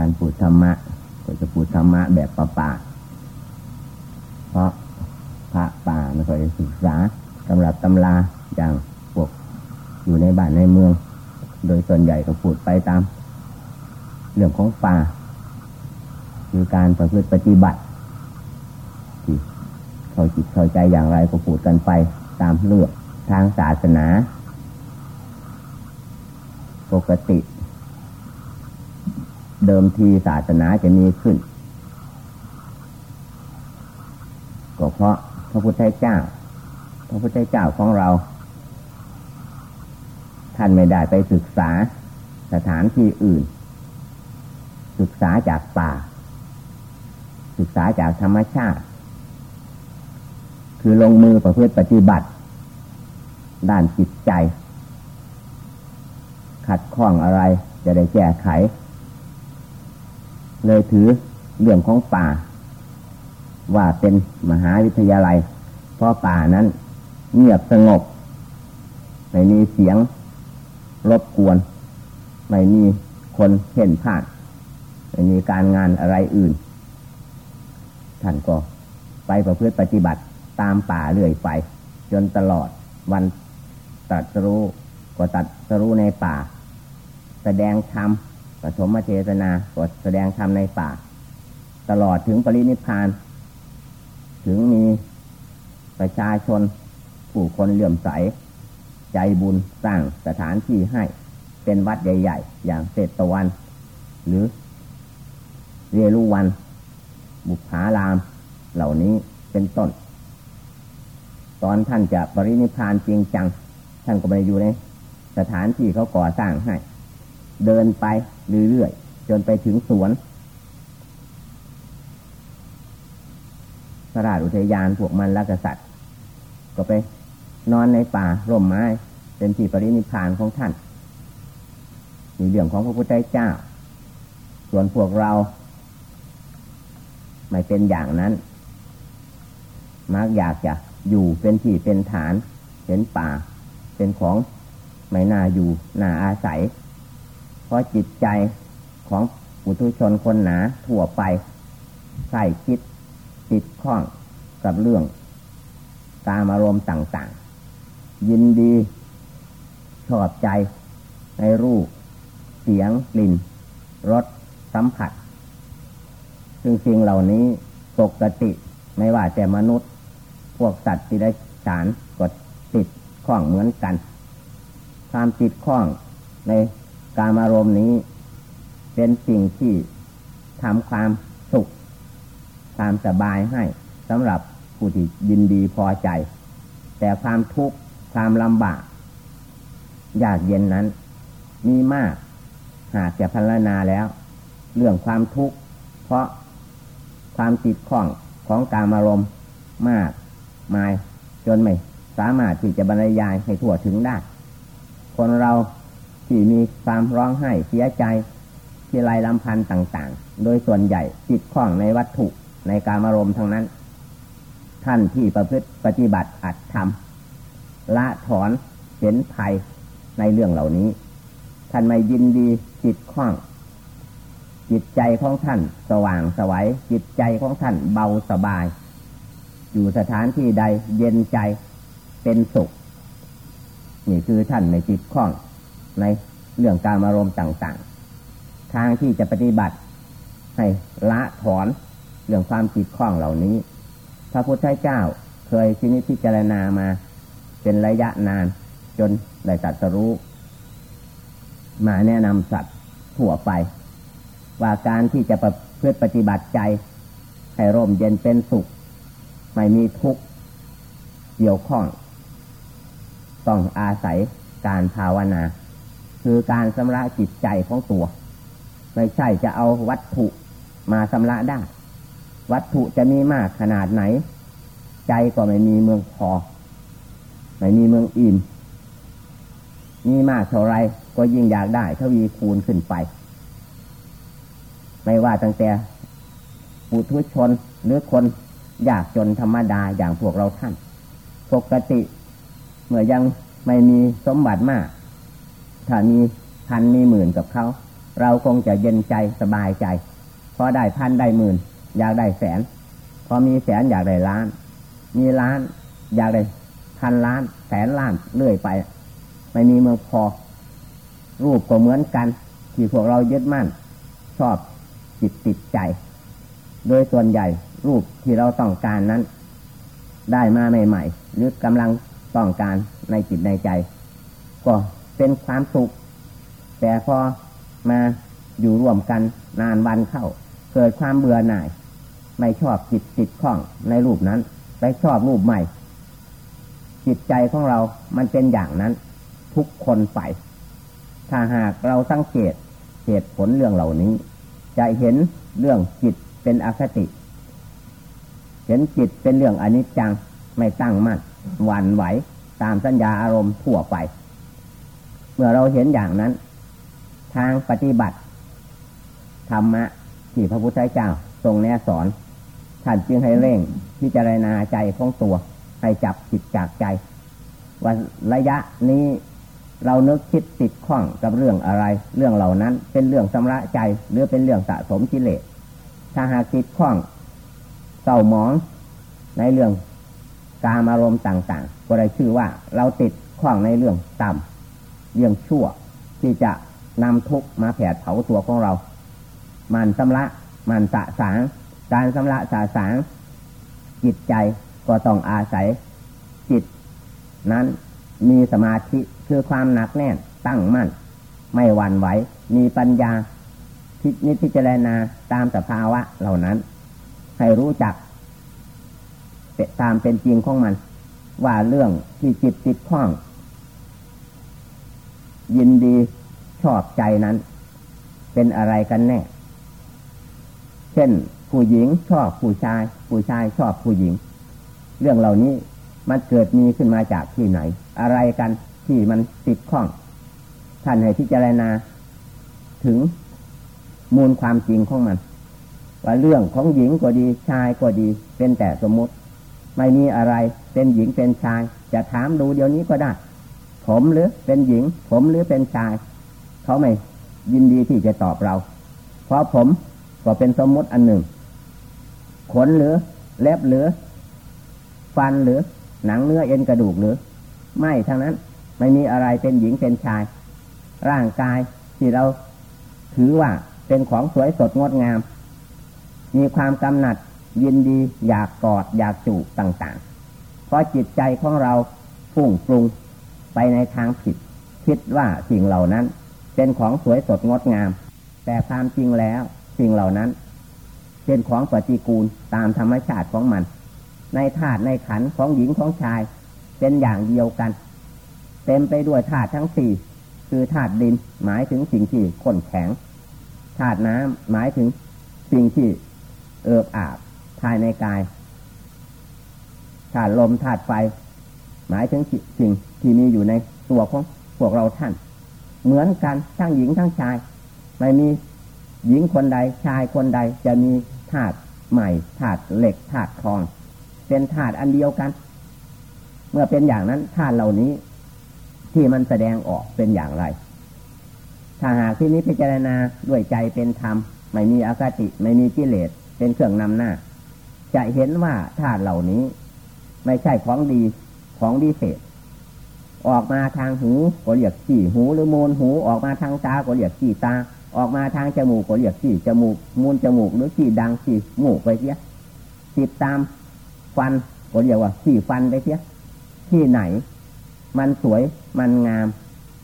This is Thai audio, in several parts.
การพูดธรรมะ ก็จะพูดธรรมะแบบป่าป่าเพราะพระป่าไม่ค่อยศึกษาสำรับตำราอย่างพวกอยู่ในบ้านในเมือง โดยส่วนใหญ่ก็พูดไปตาม เรื่องของป่า คือการประพฤติปฏิบัติที่เข้าจิตเข้าใจอย่างไรก็พูดกันไปตามเรื่องทางศาสนา ปกติ เดิมทีศาสนาจะมีขึ้น ก็เพราะพระพุทธเจ้า พระพุทธเจ้าของเรา ท่านไม่ได้ไปศึกษาสถานที่อื่น ศึกษาจากป่า ศึกษาจากธรรมชาติ คือลงมือประพฤติปฏิบัติ ด้านจิตใจ ขัดข้องอะไรจะได้แก้ไข เลยถือเรื่องของป่า ว่าเป็นมหาวิทยาลัย เพราะป่านั้น เงียบสงบ ไม่มีเสียงรบกวน ไม่มีคนเห็นผ่านไม่มีการงานอะไรอื่น ท่านก็ไปประพฤติปฏิบัติตามป่าเรื่อยไป จนตลอดวันตรัสรู้ก็ตรัสรู้ในป่า แสดงธรรม ปฐมเทศนาก็แสดงธรรมในป่า ตลอดถึงปรินิพาน ถึงมีประชาชน ผู้คนเลื่อมใส ใจบุญสร้างสถานที่ให้ เป็นวัดใหญ่ ๆ อย่างเศษตวัน หรือเรรุวัน บุพาราม เหล่านี้เป็นต้น ตอนท่านจะปรินิพพานจริงจัง ท่านก็ไปอยู่ในสถานที่เขาก่อสร้างให้ เดินไปเรื่อยๆจนไปถึงสวนพราชอุทยานพวกมันและกษัตริย์ ก็ไปนอนในป่าร่มไม้ เป็นที่ปรินิพานของท่านมีเรื่องของพระพุทธเจ้า ส่วนพวกเรา ไม่เป็นอย่างนั้น มักอยากจะอยู่เป็นที่เป็นฐานเป็นป่า เป็นของไม่น่าอยู่น่าอาศัย เพราะจิตใจของปุถุชนคนหนาทั่วไปใส่คิดติดข้องกับเรื่อง ตามอารมณ์ต่างๆ ยินดีชอบใจในรูป เสียงกลิ่นรสสัมผัส ซึ่งสิ่งเหล่านี้ปกติไม่ว่าแต่มนุษย์ พวกสัตว์ที่ได้สารกดติดข้องเหมือนกัน ความติดข้องใน การอารมณ์นี้ เป็นสิ่งที่ทำความสุข ความสบายให้สำหรับผู้ที่ยินดีพอใจ แต่ความทุกข์ความลำบากยากเย็นนั้น มีมาก หากจะพัฒนาแล้ว เรื่องความทุกข์เพราะความติดข้องของการอารมณ์มากมาย จนไม่สามารถที่จะบรรยายให้ทั่วถึงได้ คนเรา ที่มีความร้องไห้เสียใจที่ไรลำพันธ์ต่าง ๆ โดยส่วนใหญ่ติดข้องในวัตถุในการอารมณ์ทั้งนั้น ท่านที่ประพฤติปฏิบัติอัดทำละถอนเห็นภัยในเรื่องเหล่านี้ ท่านไม่ยินดีจิตข้อง จิตใจของท่าน สว่างสวัยจิตใจของท่านเบาสบาย อยู่สถานที่ใดเย็นใจเป็นสุข นี่คือท่านในจิตข้อง ในเรื่องการอารมณ์ต่างๆ ทางที่จะปฏิบัติ ให้ละถอนเรื่องความจิตข้องเหล่านี้ พระพุทธเจ้าเคยชินิพิจารณามา เป็นระยะนานจนได้ตัดสรู้มาแนะนำสัตว์ทั่วไป ว่าการที่จะประพฤติปฏิบัติใจ ให้ร่มเย็นเป็นสุข ไม่มีทุกข์เกี่ยวข้อง ต้องอาศัยการภาวนา คือการสำระจิตใจของตัว ไม่ใช่จะเอาวัตถุมาสำระได้ วัตถุจะมีมากขนาดไหน ใจก็ไม่มีเมืองพอ ไม่มีเมืองอิ่มมีมากเท่าไรก็ยิ่งอยากได้ทวีคูณขึ้นไป ไม่ว่าตั้งแต่ปุถุชนหรือคนอยากจนธรรมดาอย่างพวกเราท่าน ปกติ เมื่อยังไม่มีสมบัติมาก ถ้ามีพันมีหมื่นกับเขาเราคงจะเย็นใจสบายใจ พอได้พันได้หมื่น อยากได้แสน พอมีแสนอยากได้ล้าน มีล้าน อยากได้พันล้าน แสนล้านเรื่อยไป ไม่มีเมืองพอ รูปก็เหมือนกัน ที่พวกเรายึดมั่น ชอบจิตติดใจ โดยส่วนใหญ่รูปที่เราต้องการนั้น ได้มาใหม่ๆหรือกำลังต้องการในจิตในใจ ก็ เป็นความสุข แต่พอมาอยู่รวมกันนานวันเข้า เกิดความเบื่อหน่าย ไม่ชอบจิตติดข้องในรูปนั้นไปชอบรูปใหม่ จิตใจของเรามันเป็นอย่างนั้น ทุกคนไปถ้าหากเราสังเกตเหตุผลเรื่องเหล่านี้ จะเห็นเรื่องจิตเป็นอคติ เห็นจิตเป็นเรื่องอนิจจังไม่ตั้งมั่นหวั่นไหวตามสัญญาอารมณ์ทั่วไป มื่อเราเห็นอย่างนั้น ทางปฏิบัติ ธรรมะที่พระพุทธเจ้าทรงแนะสอน ท่านจึงให้เร่งพิจารณาใจของตัว ให้จับจิตจากใจ ว่าระยะนี้เรานึกคิดติดข้องกับเรื่องอะไร เรื่องเหล่านั้น เป็นเรื่องสำระใจหรือเป็นเรื่องสะสมกิเลสถ้าหากติดข้องเศร้าหมองในเรื่องการอารมณ์ต่าง ๆ ก็ได้ชื่อว่าเราติดข้องในเรื่องต่ำ เรื่องชั่ว ที่จะนำทุกมาแผดเผาตัวของเรา มันสำระมันสะสาง การสำระสะสาง จิตใจก็ต้องอาศัย จิต นั้นมีสมาธิคือความหนักแน่นตั้งมั่น ไม่หวั่นไหว มีปัญญาพินิพิจารณาตามสภาวะเหล่านั้น ให้รู้จักตามเป็นจริงของมัน ว่าเรื่องที่จิตติดข้อง ยินดีชอบใจนั้น เป็นอะไรกันแน่ เช่นผู้หญิงชอบผู้ชาย ผู้ชายชอบผู้หญิง เรื่องเหล่านี้มันเกิดมีขึ้นมาจากที่ไหน อะไรกันที่มันติดข้อง ท่านให้พิจารณา ถึงมูลความจริงของมัน ว่าเรื่องของหญิงก็ดีชายก็ดี เป็นแต่สมมติ ไม่มีอะไรเป็นหญิงเป็นชาย จะถามดูเดี๋ยวนี้ก็ได้ ผมหรือเป็นหญิง ผมหรือเป็นชาย เขาไม่ยินดีที่จะตอบเรา เพราะผมก็เป็นสมมติอันหนึ่ง ขนหรือเล็บหรือ ฟันหรือหนังเนื้อเอ็นกระดูกหรือ ไม่ทั้งนั้นไม่มีอะไรเป็นหญิงเป็นชาย ร่างกายที่เราถือว่าเป็นของสวยสดงดงาม มีความกำหนัดยินดีอยากกอดอยากจูบต่างๆ เพราะจิตใจของเราฟุ้งปรุง ไปในทางผิด คิดว่าสิ่งเหล่านั้น เป็นของสวยสดงดงาม แต่ความจริงแล้วสิ่งเหล่านั้น เป็นของปฏิกูลตามธรรมชาติของมัน ในธาตุในขันของหญิงของชาย เป็นอย่างเดียวกัน เต็มไปด้วยธาตุทั้งสี่คือธาตุดินหมายถึงสิ่งที่ข้นแข็งธาตุน้ำหมายถึงสิ่งที่เอิบอาบภายในกายธาตุลมธาตุไฟ หมายถึงสิ่งที่มีอยู่ในตัวของพวกเราท่าน เหมือนกันทั้งหญิงทั้งชาย ไม่มีหญิงคนใดชายคนใดจะมีธาตุใหม่ธาตุเหล็กธาตุทอง เป็นธาตุอันเดียวกัน เมื่อเป็นอย่างนั้นธาตุเหล่านี้ ที่มันแสดงออกเป็นอย่างไร ถ้าหากที่นี้พิจารณาด้วยใจเป็นธรรม ไม่มีอคติ ไม่มีกิเลสเป็นเครื่องนำหน้า จะเห็นว่าธาตุเหล่านี้ ไม่ใช่ของดี ของดีเศษ ออกมาทางหูก็เรียกขี้หูหรือมูลหู ออกมาทางตาก็เรียกขี้ตา ออกมาทางจมูกก็เรียกขี้จมูก มูลจมูกหรือขี้ดังขี้มูกไปเสียติดตามฟันก็เรียกว่าขี้ฟันไปเสียที่ไหน มันสวยมันงาม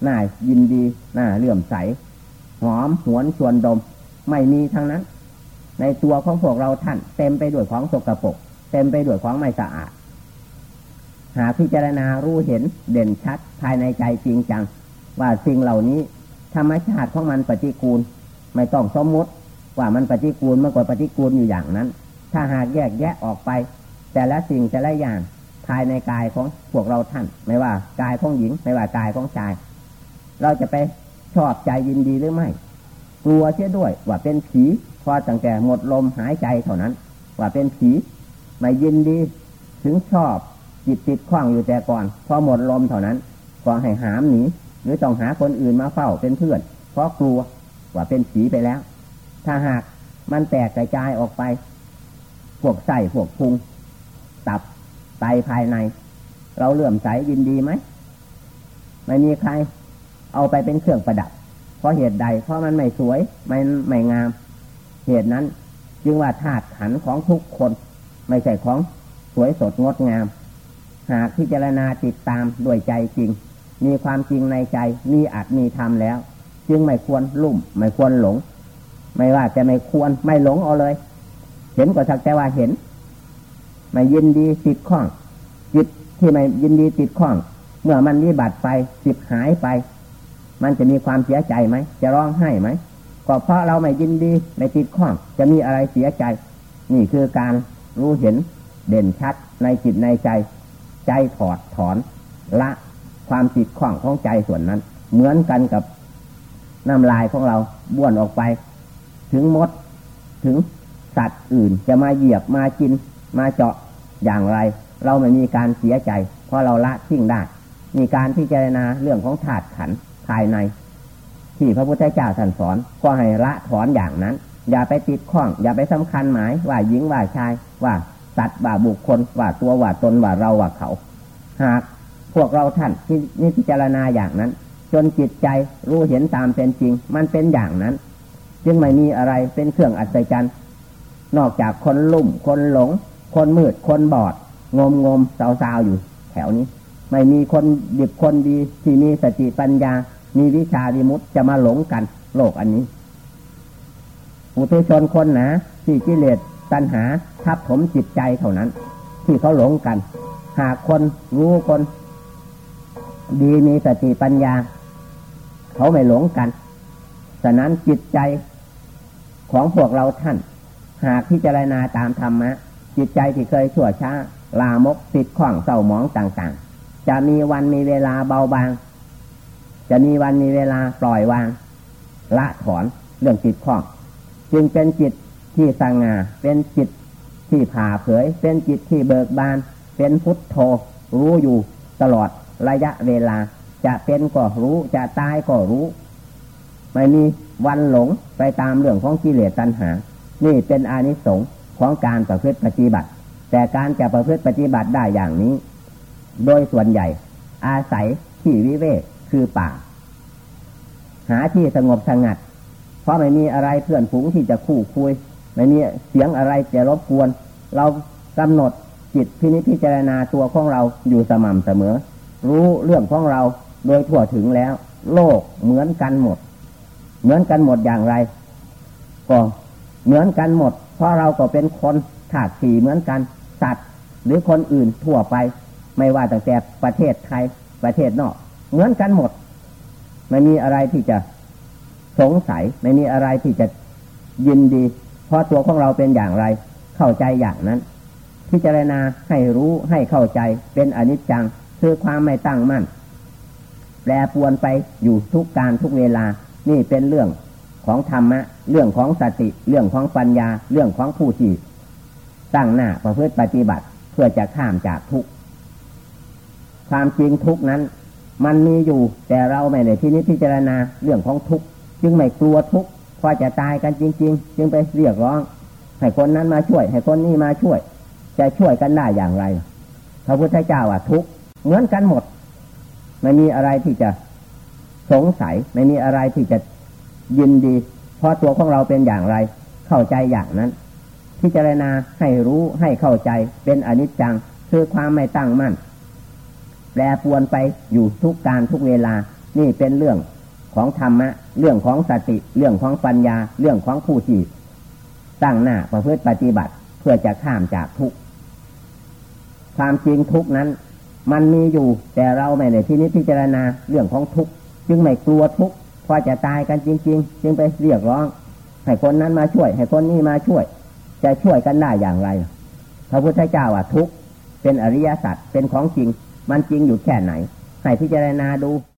น่ายินดีน่าเลื่อมใส หอมหวนชวนดม ไม่มีทั้งนั้น ในตัวของพวกเราท่าน เต็มไปด้วยของสกปรกเต็มไปด้วยของไม่สะอาด หาพิจารณารู้เห็นเด่นชัดภายในใจจริงจัง ว่าสิ่งเหล่านี้ธรรมชาติของมันปฏิกูล ไม่ต้องสมมติว่ามันปฏิกูลเมื่อก่อนปฏิกูลอยู่อย่างนั้น ถ้าหากแยกแยะออกไป แต่ละสิ่งแต่ละอย่างภายในกายของพวกเราท่าน ไม่ว่ากายของหญิง ไม่ว่ากายของชาย เราจะไปชอบใจยินดีหรือไม่กลัวเชื่อด้วยว่าเป็นผีพอตั้งแต่หมดลมหายใจเท่านั้น ว่าเป็นผีไม่ยินดีถึงชอบ จิตติดข้องอยู่แต่ก่อน พอหมดลมเท่านั้น ก็ให้หามหนีหรือต้องหาคนอื่นมาเฝ้าเป็นเพื่อน เพราะกลัวว่าเป็นผีไปแล้ว ถ้าหากมันแตกกระจายออกไป พวกไส้พวกพุง ตับไตภายใน เราเลื่อมใสยินดีไหมไม่มีใคร เอาไปเป็นเครื่องประดับ เพราะเหตุใด เพราะมันไม่สวยไม่ไม่งาม เหตุนั้น จึงว่าธาตุขันของทุกคน ไม่ใช่ของสวยสดงดงาม หากพิจารณาติดตามด้วยใจจริง มีความจริงในใจมีอัดมีธรรมแล้ว จึงไม่ควรลุ่ม ไม่ควรหลง ไม่ว่าจะไม่ควรไม่หลงเอาเลย เห็นก็สักแต่ว่าเห็น ไม่ยินดีติดข้อง จิตที่ไม่ยินดีติดข้อง เมื่อมันวิบัติไปจิตหายไป มันจะมีความเสียใจไหมจะร้องไห้ไหมก็เพราะเราไม่ยินดีไม่ติดข้อง จะมีอะไรเสียใจ นี่คือการรู้เห็นเด่นชัดในจิตในใจ ใจถอดถอนละความติดข้องของใจส่วนนั้น เหมือนกันกับน้ำลายของเราบ้วนออกไป ถึงมดถึงสัตว์อื่นจะมาเหยียบมากิน มาเจาะอย่างไร เราไม่มีการเสียใจ เพราะเราละทิ้งได้ มีการพิจารณาเรื่องของธาตุขันภายใน ที่พระพุทธเจ้าท่นสอนก็ให้ละถอนอย่างนั้น อย่าไปติดข้อง อย่าไปสำคัญหมายว่าหญิงว่าชายว่า สัตว์ว่าบุคคลว่าตัวว่าตนว่าเราว่าเขา หากพวกเราท่านที่นี่พิจารณาอย่างนั้น จนจิตใจรู้เห็นตามเป็นจริง มันเป็นอย่างนั้น จึงไม่มีอะไรเป็นเครื่องอัศจรรย์นอกจากคนลุ่ม คนหลง คนมืด คนบอด งมงมสาวสาวอยู่ แถวนี้ ไม่มีคนดิบคนดีที่มีสติปัญญา มีวิชาวิมุตจะมาหลงกัน โลกอันนี้ปุถุชนคนนาที่กิเลส ตัณหาทับถมจิตใจเท่านั้น ที่เขาหลงกัน หากคนรู้คน ดีมีสติปัญญา เขาไม่หลงกันฉะนั้นจิตใจของพวกเราท่าน หากพิจารณาตามธรรมะ จิตใจที่เคยชั่วช้า ลามกติดข้องเศร้าหมองต่างๆ จะมีวันมีเวลาเบาบาง จะมีวันมีเวลาปล่อยวาง ละถอนเรื่องจิตข้อง จึงเป็นจิต ที่สง่าเป็นจิตที่ผ่าเผย เป็นจิตที่เบิกบาน เป็นพุทโธรู้อยู่ตลอดระยะเวลา จะเป็นก็รู้จะตายก็รู้ ไม่มีวันหลงไปตามเรื่องของกิเลสตัณหา นี่เป็นอานิสงส์ของการประพฤติปฏิบัติ แต่การจะประพฤติปฏิบัติได้อย่างนี้ โดยส่วนใหญ่ อาศัยที่วิเวกคือป่า หาที่สงบสงัด เพราะไม่มีอะไรเพื่อนฝูงที่จะคู่คุย ไม่มีเสียงอะไรจะรบกวน เรากำหนดจิตพินิจพิจารณาตัวของเราอยู่สม่ำเสมอ รู้เรื่องของเราโดยทั่วถึงแล้ว โลกเหมือนกันหมด เหมือนกันหมดอย่างไร ก็เหมือนกันหมด เพราะเราก็เป็นคนถาดสีเหมือนกันสัตว์หรือคนอื่นทั่วไป ไม่ว่าตั้งแต่ประเทศไทยประเทศนอก เหมือนกันหมด ไม่มีอะไรที่จะสงสัย ไม่มีอะไรที่จะยินดี เพราะตัวของเราเป็นอย่างไร เข้าใจอย่างนั้น พิจารณาให้รู้ให้เข้าใจเป็นอนิจจัง คือความไม่ตั้งมั่น แปรปวนไปอยู่ทุกการทุกเวลา นี่เป็นเรื่องของธรรมะ เรื่องของสติ เรื่องของปัญญา เรื่องของผู้ที่ตั้งหน้าประพฤติปฏิบัติเพื่อจะข้ามจากทุกข์ความจริงทุกข์นั้น มันมีอยู่แต่เราไม่ได้ที่นี้พิจารณาเรื่องของทุกข์จึงไม่กลัวทุกข์ พอจะตายกันจริง ๆ จึงไปเรียกร้อง ให้คนนั้นมาช่วย ให้คนนี้มาช่วย จะช่วยกันได้อย่างไรพระพุทธเจ้าอะทุกเหมือนกันหมด ไม่มีอะไรที่จะสงสัย ไม่มีอะไรที่จะยินดี เพราะตัวของเราเป็นอย่างไร เข้าใจอย่างนั้น พิจารณาให้รู้ให้เข้าใจเป็นอนิจจัง คือความไม่ตั้งมั่น แปรปวนไปอยู่ทุกการทุกเวลา นี่เป็นเรื่องของธรรมะ เรื่องของสติ เรื่องของปัญญา เรื่องของผู้ที่ตั้งหน้าประพฤติปฏิบัติเพื่อจะข้ามจากทุกข์ความจริงทุกนั้น มันมีอยู่แต่เราไม่ได้ที่นี้พิจารณาเรื่องของทุกข์จึงไม่กลัวทุกข์พอจะตายกันจริง ๆ จึงไปเรียกร้องให้คนนั้นมาช่วย ให้คนนี้มาช่วย จะช่วยกันได้อย่างไรพระพุทธเจ้าอะทุกข์เป็นอริยสัจเป็นของจริง มันจริงอยู่แค่ไหน ให้พิจารณาดู